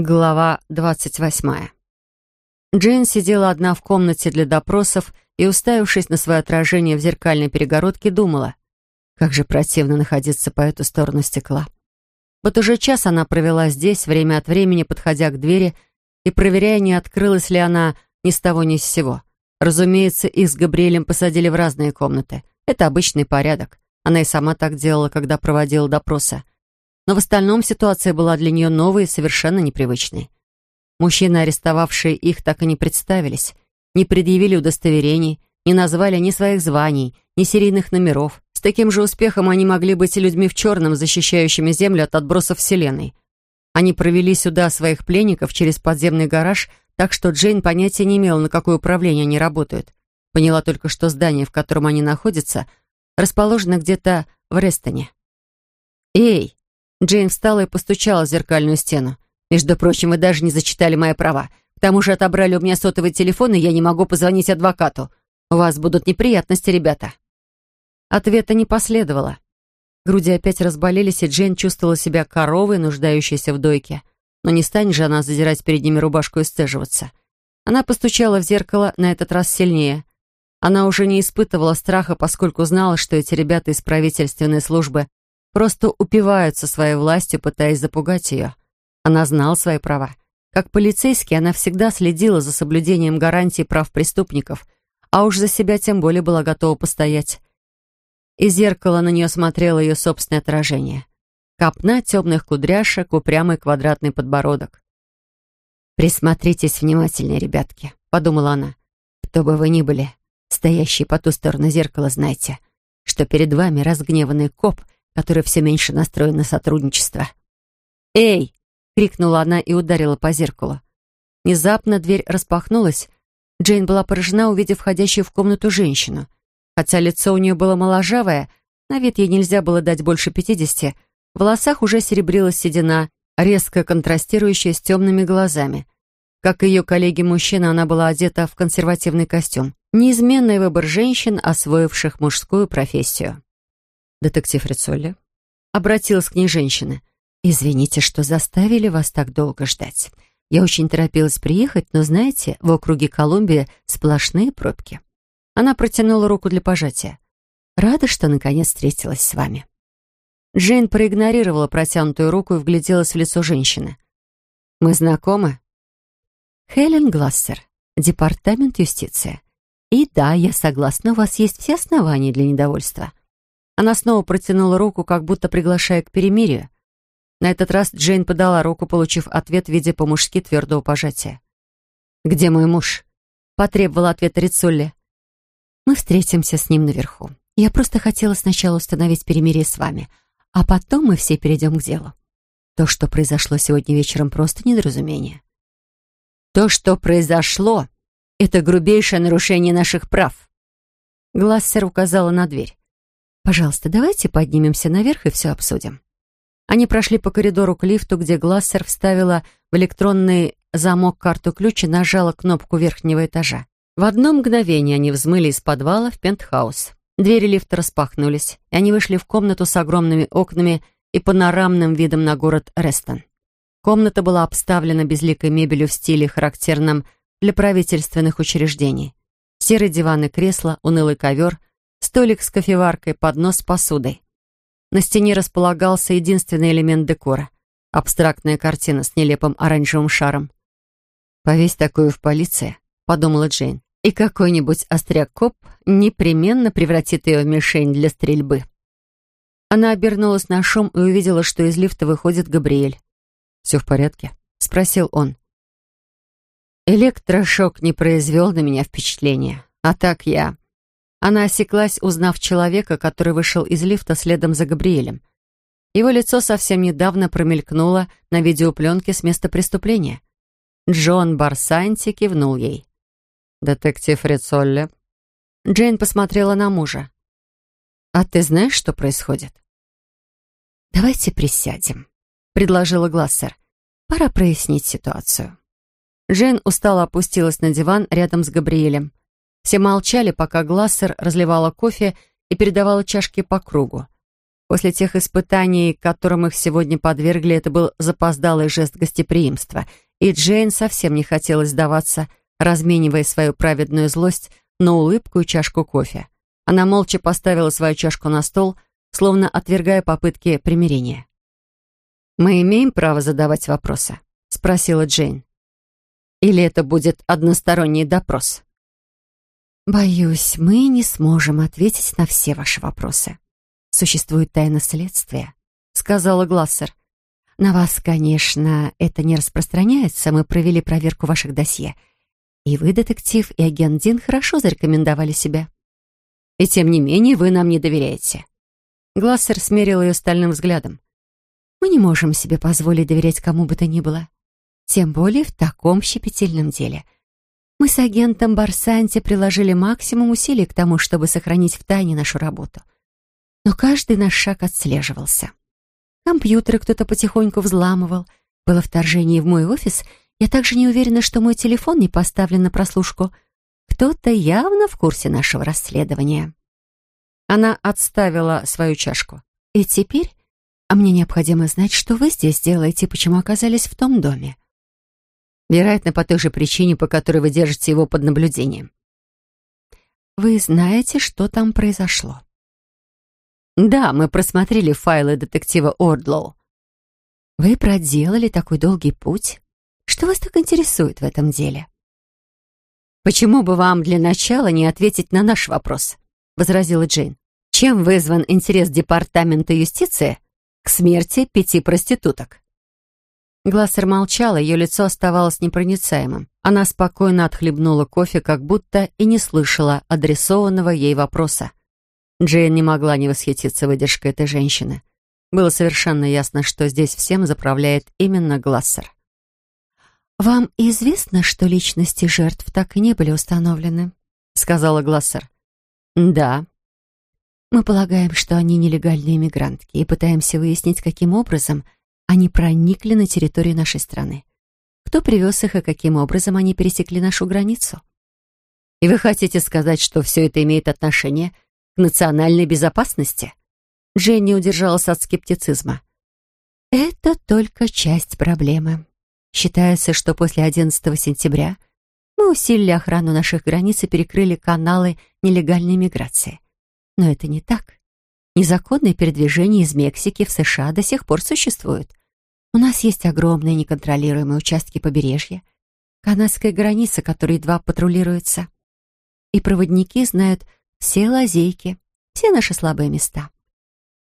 Глава двадцать восьмая. Джейн сидела одна в комнате для допросов и, уставившись на свое отражение в зеркальной перегородке, думала, как же противно находиться по эту сторону стекла. Вот уже час она провела здесь, время от времени подходя к двери и проверяя, не открылась ли она ни с того ни с сего. Разумеется, их с Габриэлем посадили в разные комнаты. Это обычный порядок. Она и сама так делала, когда проводила допросы. Но в остальном ситуация была для нее новой и совершенно непривычной. Мужчины, арестовавшие их, так и не представились, не предъявили удостоверений, не назвали ни своих званий, ни серийных номеров. С таким же успехом они могли быть людьми в черном, защищающими Землю от отбросов Вселенной. Они провели сюда своих пленников через подземный гараж, так что Джейн понятия не имела, на какое управление они работают. Поняла только, что здание, в котором они находятся, расположено где-то в Рестоне. «Эй!» Джейн встала и постучала в зеркальную стену. «Между прочим, вы даже не зачитали мои права. К тому же отобрали у меня сотовый телефон, и я не могу позвонить адвокату. У вас будут неприятности, ребята». Ответа не последовало. Груди опять разболелись, и Джейн чувствовала себя коровой, нуждающейся в дойке. Но не станет же она задирать перед ними рубашку и стеживаться. Она постучала в зеркало, на этот раз сильнее. Она уже не испытывала страха, поскольку знала, что эти ребята из правительственной службы просто упиваются своей властью, пытаясь запугать ее. Она знала свои права. Как полицейский она всегда следила за соблюдением гарантий прав преступников, а уж за себя тем более была готова постоять. Из зеркала на нее смотрело ее собственное отражение. Копна темных кудряшек, упрямый квадратный подбородок. «Присмотритесь внимательнее, ребятки», — подумала она. «Кто бы вы ни были, стоящие по ту сторону зеркала, знайте, что перед вами разгневанный коп — который все меньше настроен на сотрудничество. «Эй!» — крикнула она и ударила по зеркалу. Внезапно дверь распахнулась. Джейн была поражена, увидев входящую в комнату женщину. Хотя лицо у нее было моложавое, на вид ей нельзя было дать больше пятидесяти, в волосах уже серебрилась седина, резко контрастирующая с темными глазами. Как и ее коллеги-мужчина, она была одета в консервативный костюм. Неизменный выбор женщин, освоивших мужскую профессию детектив Рицолли?» Обратилась к ней женщина. «Извините, что заставили вас так долго ждать. Я очень торопилась приехать, но, знаете, в округе Колумбия сплошные пробки». Она протянула руку для пожатия. «Рада, что наконец встретилась с вами». Джейн проигнорировала протянутую руку и вгляделась в лицо женщины. «Мы знакомы?» «Хелен Глассер, Департамент юстиции. И да, я согласна, у вас есть все основания для недовольства. Она снова протянула руку, как будто приглашая к перемирию. На этот раз Джейн подала руку, получив ответ в виде по-мужски твердого пожатия. «Где мой муж?» — потребовала ответа Рицулли. «Мы встретимся с ним наверху. Я просто хотела сначала установить перемирие с вами, а потом мы все перейдем к делу. То, что произошло сегодня вечером, просто недоразумение». «То, что произошло, это грубейшее нарушение наших прав», Глассер указала на дверь. «Пожалуйста, давайте поднимемся наверх и все обсудим». Они прошли по коридору к лифту, где Глассер вставила в электронный замок карту-ключ и нажала кнопку верхнего этажа. В одно мгновение они взмыли из подвала в пентхаус. Двери лифта распахнулись, и они вышли в комнату с огромными окнами и панорамным видом на город Рестон. Комната была обставлена безликой мебелью в стиле, характерном для правительственных учреждений. Серый диван и кресло, унылый ковер, столик с кофеваркой, поднос с посудой. На стене располагался единственный элемент декора — абстрактная картина с нелепым оранжевым шаром. «Повесь такую в полиции», — подумала Джейн, «и какой-нибудь остряк-коп непременно превратит ее в мишень для стрельбы». Она обернулась на шум и увидела, что из лифта выходит Габриэль. «Все в порядке?» — спросил он. Электрошок не произвел на меня впечатления, а так я... Она осеклась, узнав человека, который вышел из лифта следом за Габриэлем. Его лицо совсем недавно промелькнуло на видеопленке с места преступления. Джон Барсанти кивнул ей. «Детектив Рицолли». Джейн посмотрела на мужа. «А ты знаешь, что происходит?» «Давайте присядем», — предложила Глассер. «Пора прояснить ситуацию». Джейн устало опустилась на диван рядом с Габриэлем. Все молчали, пока Глассер разливала кофе и передавала чашки по кругу. После тех испытаний, которым их сегодня подвергли, это был запоздалый жест гостеприимства, и Джейн совсем не хотелось сдаваться, разменивая свою праведную злость на улыбку и чашку кофе. Она молча поставила свою чашку на стол, словно отвергая попытки примирения. «Мы имеем право задавать вопросы?» — спросила Джейн. «Или это будет односторонний допрос?» «Боюсь, мы не сможем ответить на все ваши вопросы. Существует тайна следствия», — сказала Глассер. «На вас, конечно, это не распространяется. Мы провели проверку ваших досье. И вы, детектив, и агент Дин хорошо зарекомендовали себя. И тем не менее вы нам не доверяете». Глассер смерил ее стальным взглядом. Мы не можем себе позволить доверять кому бы то ни было. Тем более в таком щепетильном деле. Мы с агентом Барсанти приложили максимум усилий к тому, чтобы сохранить в тайне нашу работу. Но каждый наш шаг отслеживался. Компьютеры кто-то потихоньку взламывал. Было вторжение в мой офис. Я также не уверена, что мой телефон не поставлен на прослушку. Кто-то явно в курсе нашего расследования. Она отставила свою чашку. И теперь а мне необходимо знать, что вы здесь делаете и почему оказались в том доме. Вероятно, по той же причине, по которой вы держите его под наблюдением. Вы знаете, что там произошло? Да, мы просмотрели файлы детектива Ордлоу. Вы проделали такой долгий путь? Что вас так интересует в этом деле? Почему бы вам для начала не ответить на наш вопрос? возразила Джейн. Чем вызван интерес Департамента юстиции к смерти пяти проституток. Глассер молчала, ее лицо оставалось непроницаемым. Она спокойно отхлебнула кофе, как будто и не слышала адресованного ей вопроса. Джейн не могла не восхититься выдержкой этой женщины. Было совершенно ясно, что здесь всем заправляет именно Глассер. «Вам известно, что личности жертв так и не были установлены?» — сказала Глассер. «Да», мы полагаем, что они нелегальные иммигрантки и пытаемся выяснить, каким образом они проникли на территорию нашей страны. Кто привез их и каким образом они пересекли нашу границу? И вы хотите сказать, что все это имеет отношение к национальной безопасности? Дженни удержалась от скептицизма. Это только часть проблемы. Считается, что после 11 сентября мы усилили охрану наших границ и перекрыли каналы нелегальной миграции. Но это не так. Незаконные передвижения из Мексики в США до сих пор существуют. У нас есть огромные неконтролируемые участки побережья, канадская граница, которая едва патрулируется. И проводники знают все лазейки, все наши слабые места.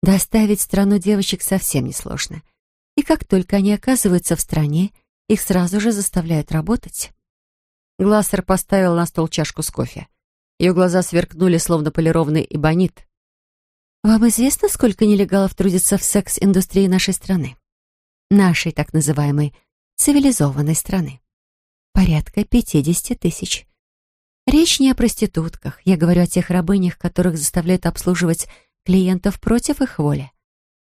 Доставить страну девочек совсем несложно. И как только они оказываются в стране, их сразу же заставляют работать. Глассер поставил на стол чашку с кофе. Ее глаза сверкнули, словно полированный эбонит. «Вам известно, сколько нелегалов трудится в секс-индустрии нашей страны? Нашей так называемой цивилизованной страны. Порядка 50 тысяч. Речь не о проститутках. Я говорю о тех рабынях, которых заставляют обслуживать клиентов против их воли.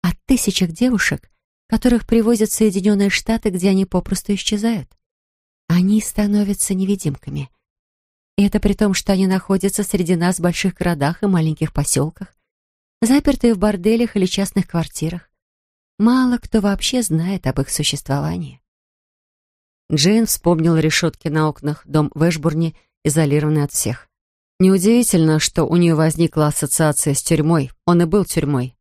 О тысячах девушек, которых привозят в Соединенные Штаты, где они попросту исчезают. Они становятся невидимками. И это при том, что они находятся среди нас в больших городах и маленьких поселках, запертые в борделях или частных квартирах. Мало кто вообще знает об их существовании. Джейн вспомнила решетки на окнах, дом в Эшбурне, изолированный от всех. Неудивительно, что у нее возникла ассоциация с тюрьмой. Он и был тюрьмой.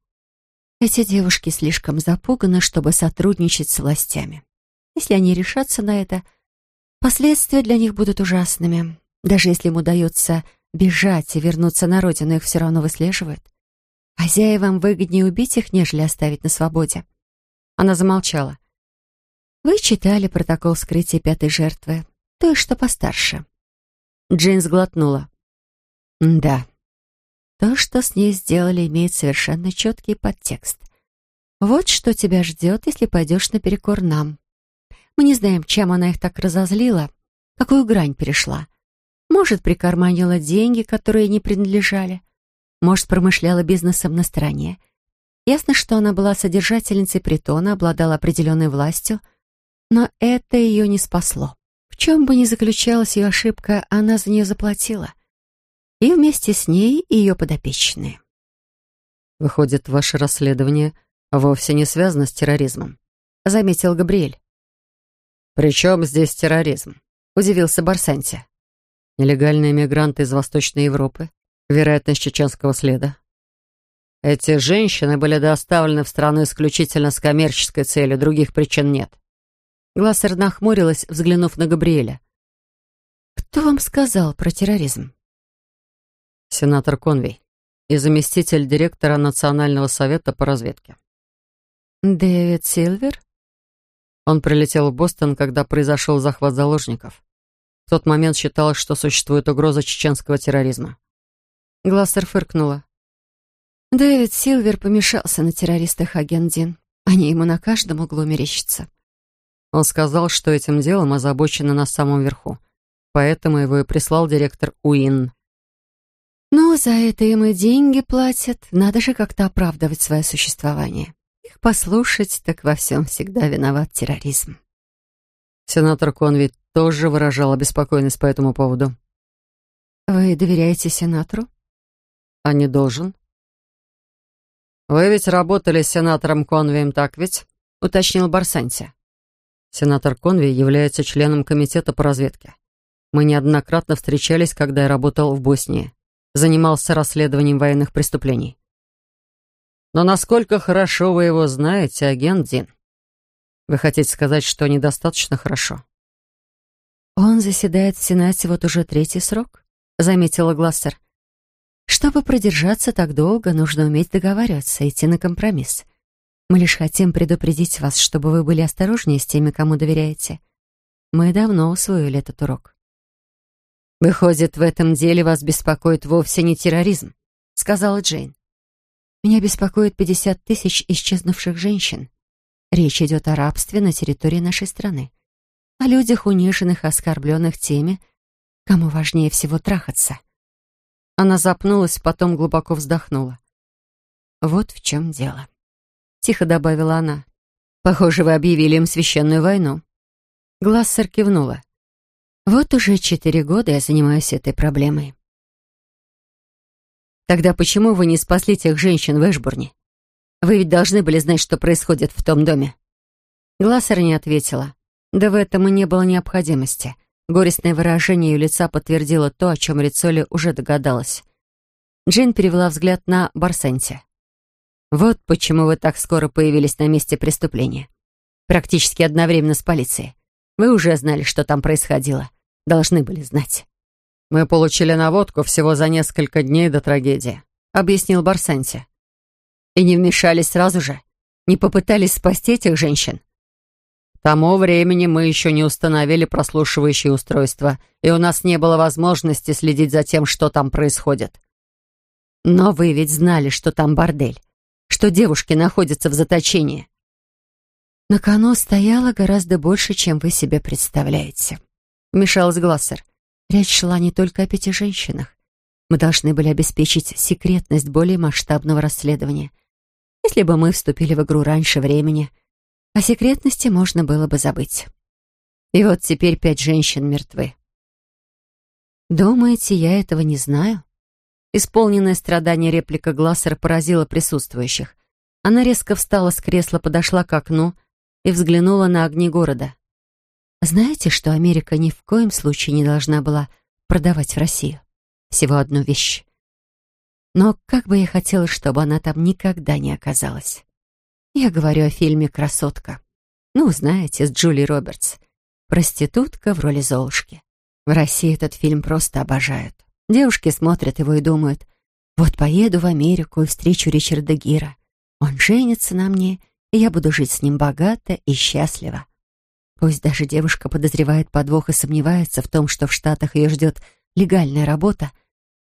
Эти девушки слишком запуганы, чтобы сотрудничать с властями. Если они решатся на это, последствия для них будут ужасными. Даже если им удается бежать и вернуться на родину, их все равно выслеживают. Хозяевам выгоднее убить их, нежели оставить на свободе. Она замолчала. Вы читали протокол вскрытия пятой жертвы, той, что постарше. Джейн сглотнула. Да. То, что с ней сделали, имеет совершенно четкий подтекст. Вот что тебя ждет, если пойдешь наперекор нам. Мы не знаем, чем она их так разозлила, какую грань перешла. Может, прикарманила деньги, которые не принадлежали. Может, промышляла бизнесом на стороне. Ясно, что она была содержательницей притона, обладала определенной властью, но это ее не спасло. В чем бы ни заключалась ее ошибка, она за нее заплатила. И вместе с ней ее подопечные. Выходит, ваше расследование вовсе не связано с терроризмом, заметил Габриэль. «При чем здесь терроризм?» — удивился Барсанти. «Нелегальные мигранты из Восточной Европы, вероятность чеченского следа». «Эти женщины были доставлены в страну исключительно с коммерческой целью, других причин нет». Глассер нахмурилась, взглянув на Габриэля. «Кто вам сказал про терроризм?» «Сенатор Конвей и заместитель директора Национального совета по разведке». «Дэвид Силвер?» Он прилетел в Бостон, когда произошел захват заложников. В тот момент считалось, что существует угроза чеченского терроризма. Глассер фыркнула. Дэвид Силвер помешался на террористах, агент Дин. Они ему на каждом углу мерещатся. Он сказал, что этим делом озабочено на самом верху. Поэтому его и прислал директор Уин. «Ну, за это им и деньги платят. Надо же как-то оправдывать свое существование. Их послушать, так во всем всегда виноват терроризм». Сенатор Конвит тоже выражал обеспокоенность по этому поводу. «Вы доверяете сенатору?» «А не должен?» «Вы ведь работали с сенатором Конвием, так ведь?» — уточнил Барсанти. Сенатор Конви является членом комитета по разведке. Мы неоднократно встречались, когда я работал в Боснии. Занимался расследованием военных преступлений. Но насколько хорошо вы его знаете, агент Дин? Вы хотите сказать, что недостаточно хорошо? Он заседает в Сенате вот уже третий срок, заметила Глассер. Чтобы продержаться так долго, нужно уметь договариваться, идти на компромисс. Мы лишь хотим предупредить вас, чтобы вы были осторожнее с теми, кому доверяете. Мы давно усвоили этот урок. «Выходит, в этом деле вас беспокоит вовсе не терроризм», — сказала Джейн. «Меня беспокоит 50 тысяч исчезнувших женщин. Речь идет о рабстве на территории нашей страны. О людях, униженных, оскорбленных теми, кому важнее всего трахаться. Она запнулась, потом глубоко вздохнула. «Вот в чем дело», — тихо добавила она. «Похоже, вы объявили им священную войну». Глассер кивнула. «Вот уже четыре года я занимаюсь этой проблемой». «Тогда почему вы не спасли тех женщин в Эшбурне? Вы ведь должны были знать, что происходит в том доме». Глассер не ответила. Да в этом и не было необходимости. Горестное выражение ее лица подтвердило то, о чем Рицоли уже догадалась. Джин перевела взгляд на Барсенти. «Вот почему вы так скоро появились на месте преступления. Практически одновременно с полицией. Вы уже знали, что там происходило. Должны были знать». «Мы получили наводку всего за несколько дней до трагедии», — объяснил Барсенти. «И не вмешались сразу же? Не попытались спасти этих женщин?» Тому времени мы еще не установили прослушивающее устройство, и у нас не было возможности следить за тем, что там происходит. Но вы ведь знали, что там бордель, что девушки находятся в заточении. На кону стояло гораздо больше, чем вы себе представляете. Вмешалась Глассер. Речь шла не только о пяти женщинах. Мы должны были обеспечить секретность более масштабного расследования. Если бы мы вступили в игру раньше времени, о секретности можно было бы забыть. И вот теперь пять женщин мертвы. Думаете, я этого не знаю? Исполненная страдания реплика Глассера поразила присутствующих. Она резко встала с кресла, подошла к окну и взглянула на огни города. Знаете, что Америка ни в коем случае не должна была продавать в Россию? Всего одну вещь. Но как бы я хотела, чтобы она там никогда не оказалась. Я говорю о фильме «Красотка». Ну, знаете, с Джули Робертс. Проститутка в роли Золушки. В России этот фильм просто обожают. Девушки смотрят его и думают, вот поеду в Америку и встречу Ричарда Гира. Он женится на мне, и я буду жить с ним богато и счастливо. Пусть даже девушка подозревает подвох и сомневается в том, что в Штатах ее ждет легальная работа,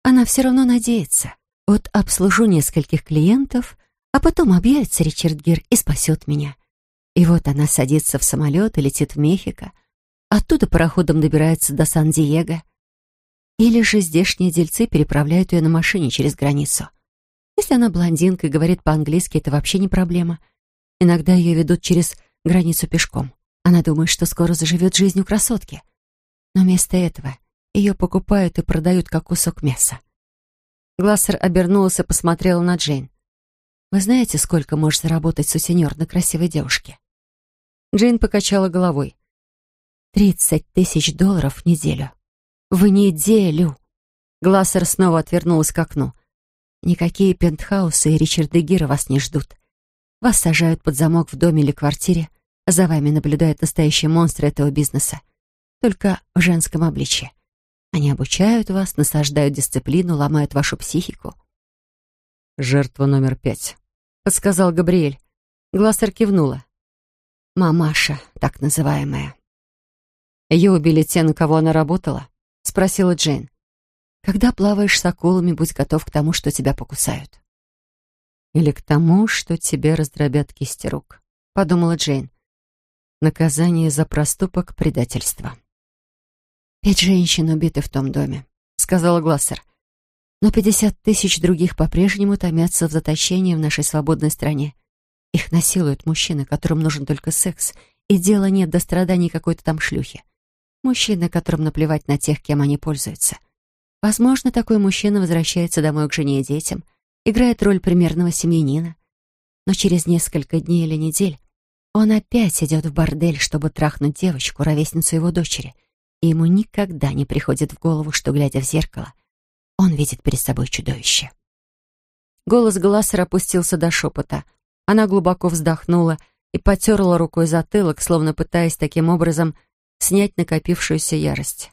она все равно надеется. Вот обслужу нескольких клиентов, а потом объявится Ричард Гир и спасет меня. И вот она садится в самолет и летит в Мехико. Оттуда пароходом добирается до Сан-Диего. Или же здешние дельцы переправляют ее на машине через границу. Если она блондинка и говорит по-английски, это вообще не проблема. Иногда ее ведут через границу пешком. Она думает, что скоро заживет жизнью красотки. Но вместо этого ее покупают и продают как кусок мяса. Глассер обернулся и посмотрел на Джейн. Вы знаете, сколько может заработать сутенер на красивой девушке?» Джейн покачала головой. «Тридцать тысяч долларов в неделю. В неделю!» Глассер снова отвернулась к окну. «Никакие пентхаусы и Ричарда Гира вас не ждут. Вас сажают под замок в доме или квартире, а за вами наблюдают настоящие монстры этого бизнеса. Только в женском обличье. Они обучают вас, насаждают дисциплину, ломают вашу психику». «Жертва номер пять», — подсказал Габриэль. Глассер кивнула. «Мамаша, так называемая». «Ее убили те, на кого она работала?» — спросила Джейн. «Когда плаваешь с акулами, будь готов к тому, что тебя покусают». «Или к тому, что тебе раздробят кисти рук», — подумала Джейн. «Наказание за проступок предательства». «Пять женщин убиты в том доме», — сказала Глассер. «Но пятьдесят тысяч других по-прежнему томятся в заточении в нашей свободной стране. Их насилуют мужчины, которым нужен только секс, и дела нет до страданий какой-то там шлюхи. Мужчины, которым наплевать на тех, кем они пользуются. Возможно, такой мужчина возвращается домой к жене и детям, играет роль примерного семьянина. Но через несколько дней или недель он опять идет в бордель, чтобы трахнуть девочку, ровесницу его дочери, и ему никогда не приходит в голову, что, глядя в зеркало, он видит перед собой чудовище. Голос Глассера опустился до шепота — она глубоко вздохнула и потерла рукой затылок, словно пытаясь таким образом снять накопившуюся ярость.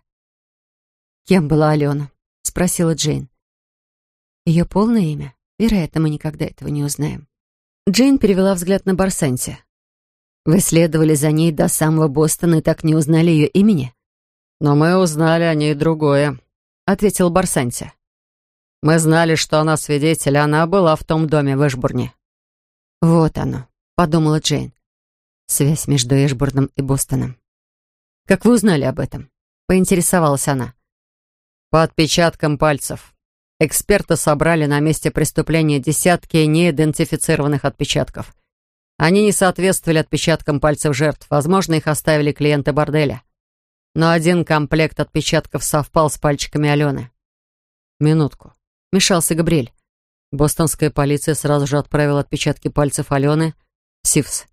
«Кем была Алена?» — спросила Джейн. «Ее полное имя? Вероятно, мы никогда этого не узнаем». Джейн перевела взгляд на Барсанти. «Вы следовали за ней до самого Бостона и так не узнали ее имени?» «Но мы узнали о ней другое», — ответил Барсанти. «Мы знали, что она свидетель, она была в том доме в Эшбурне. «Вот оно», — подумала Джейн. Связь между Эшборном и Бостоном. «Как вы узнали об этом?» — поинтересовалась она. «По отпечаткам пальцев. Эксперты собрали на месте преступления десятки неидентифицированных отпечатков. Они не соответствовали отпечаткам пальцев жертв. Возможно, их оставили клиенты борделя. Но один комплект отпечатков совпал с пальчиками Алены. «Минутку», — мешался Габриэль. Бостонская полиция сразу же отправила отпечатки пальцев Алены в СИФС.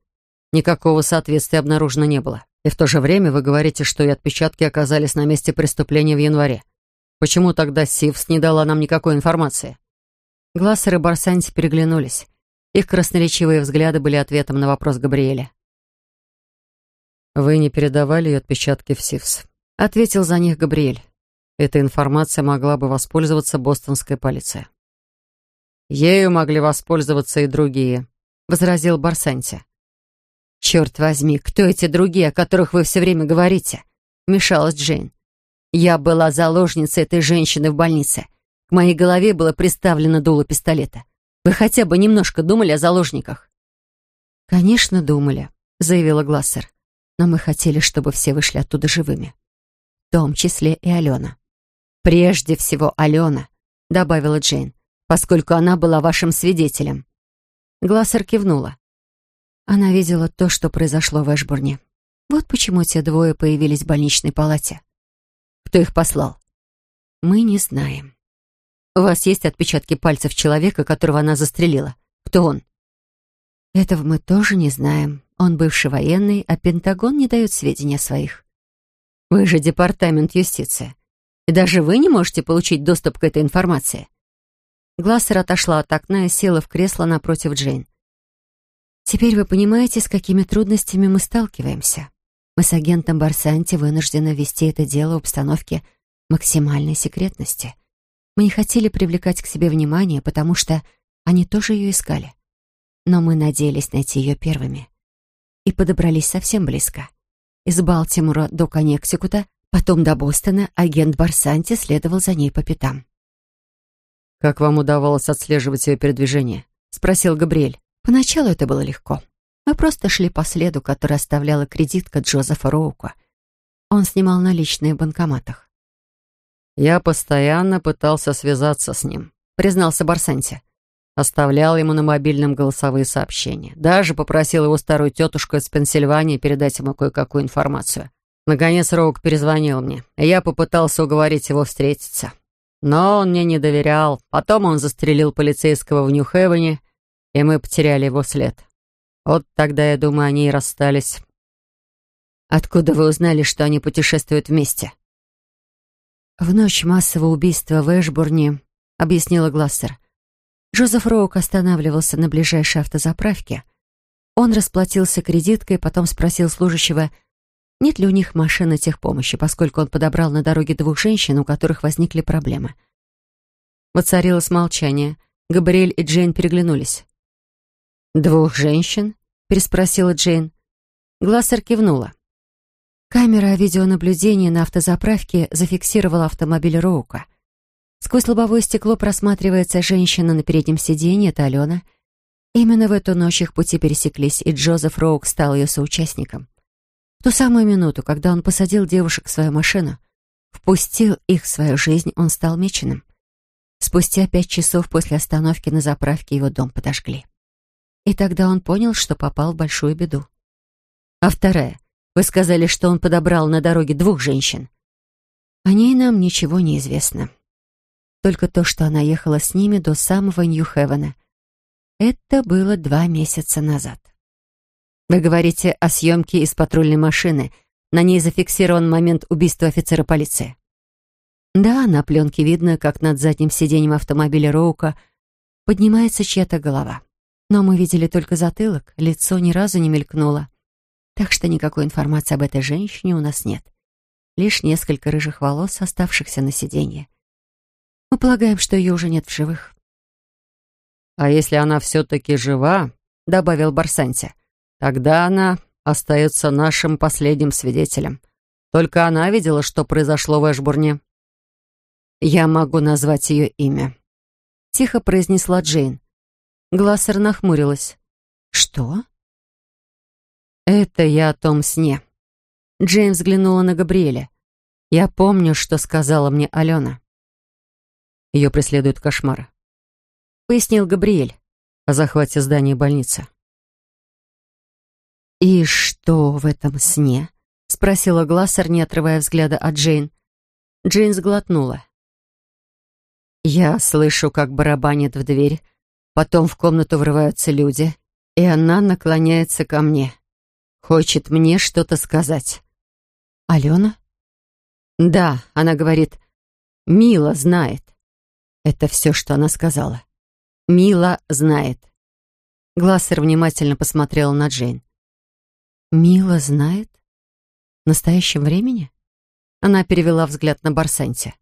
Никакого соответствия обнаружено не было. И в то же время вы говорите, что и отпечатки оказались на месте преступления в январе. Почему тогда СИФС не дала нам никакой информации? Глассер и Барсанти переглянулись. Их красноречивые взгляды были ответом на вопрос Габриэля. «Вы не передавали ее отпечатки в СИФС», — ответил за них Габриэль. «Эта информация могла бы воспользоваться бостонская полиция». «Ею могли воспользоваться и другие», — возразил Барсанти. «Черт возьми, кто эти другие, о которых вы все время говорите?» — вмешалась Джейн. «Я была заложницей этой женщины в больнице. К моей голове было приставлено дуло пистолета. Вы хотя бы немножко думали о заложниках?» «Конечно, думали», — заявила Глассер. «Но мы хотели, чтобы все вышли оттуда живыми. В том числе и Алена». «Прежде всего Алена», — добавила Джейн поскольку она была вашим свидетелем». Глассер кивнула. Она видела то, что произошло в Эшбурне. Вот почему те двое появились в больничной палате. Кто их послал? Мы не знаем. У вас есть отпечатки пальцев человека, которого она застрелила? Кто он? Этого мы тоже не знаем. Он бывший военный, а Пентагон не дает сведения своих. Вы же департамент юстиции. И даже вы не можете получить доступ к этой информации. Глассер отошла от окна и села в кресло напротив Джейн. «Теперь вы понимаете, с какими трудностями мы сталкиваемся. Мы с агентом Барсанти вынуждены вести это дело в обстановке максимальной секретности. Мы не хотели привлекать к себе внимание, потому что они тоже ее искали. Но мы надеялись найти ее первыми. И подобрались совсем близко. Из Балтимора до Коннектикута, потом до Бостона агент Барсанти следовал за ней по пятам. «Как вам удавалось отслеживать ее передвижение?» — спросил Габриэль. «Поначалу это было легко. Мы просто шли по следу, который оставляла кредитка Джозефа Роука. Он снимал наличные в банкоматах». «Я постоянно пытался связаться с ним», — признался Барсанти. Оставлял ему на мобильном голосовые сообщения. Даже попросил его старую тетушку из Пенсильвании передать ему кое-какую информацию. Наконец Роук перезвонил мне, и я попытался уговорить его встретиться. Но он мне не доверял. Потом он застрелил полицейского в Нью-Хевене, и мы потеряли его след. Вот тогда, я думаю, они и расстались. Откуда вы узнали, что они путешествуют вместе? В ночь массового убийства в Эшбурне, объяснила Глассер. Джозеф Роук останавливался на ближайшей автозаправке. Он расплатился кредиткой, потом спросил служащего, нет ли у них машины техпомощи, поскольку он подобрал на дороге двух женщин, у которых возникли проблемы. Воцарилось молчание. Габриэль и Джейн переглянулись. «Двух женщин?» — переспросила Джейн. Глассер кивнула. Камера видеонаблюдения на автозаправке зафиксировала автомобиль Роука. Сквозь лобовое стекло просматривается женщина на переднем сиденье, это Алена. Именно в эту ночь их пути пересеклись, и Джозеф Роук стал ее соучастником. В ту самую минуту, когда он посадил девушек в свою машину, впустил их в свою жизнь, он стал меченым. Спустя пять часов после остановки на заправке его дом подожгли. И тогда он понял, что попал в большую беду. А вторая. Вы сказали, что он подобрал на дороге двух женщин. О ней нам ничего не известно. Только то, что она ехала с ними до самого Нью-Хевена. Это было два месяца назад. Вы говорите о съемке из патрульной машины. На ней зафиксирован момент убийства офицера полиции. Да, на пленке видно, как над задним сиденьем автомобиля Роука поднимается чья-то голова. Но мы видели только затылок, лицо ни разу не мелькнуло. Так что никакой информации об этой женщине у нас нет. Лишь несколько рыжих волос, оставшихся на сиденье. Мы полагаем, что ее уже нет в живых. «А если она все-таки жива?» — добавил Барсанти. «Тогда она остается нашим последним свидетелем. Только она видела, что произошло в Эшбурне». «Я могу назвать ее имя», — тихо произнесла Джейн. Глассер нахмурилась. «Что?» «Это я о том сне». Джейн взглянула на Габриэля. «Я помню, что сказала мне Алена». Ее преследуют кошмары. Пояснил Габриэль. О захвате здания больницы. «И что в этом сне?» — спросила Глассер, не отрывая взгляда от Джейн. Джейн сглотнула. «Я слышу, как барабанит в дверь, Потом в комнату врываются люди, и она наклоняется ко мне. Хочет мне что-то сказать. «Алена?» «Да», — она говорит, «Мила знает». Это все, что она сказала. «Мила знает». Глассер внимательно посмотрела на Джейн. «Мила знает? В настоящем времени?» Она перевела взгляд на Барсанти.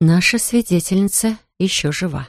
«Наша свидетельница еще жива».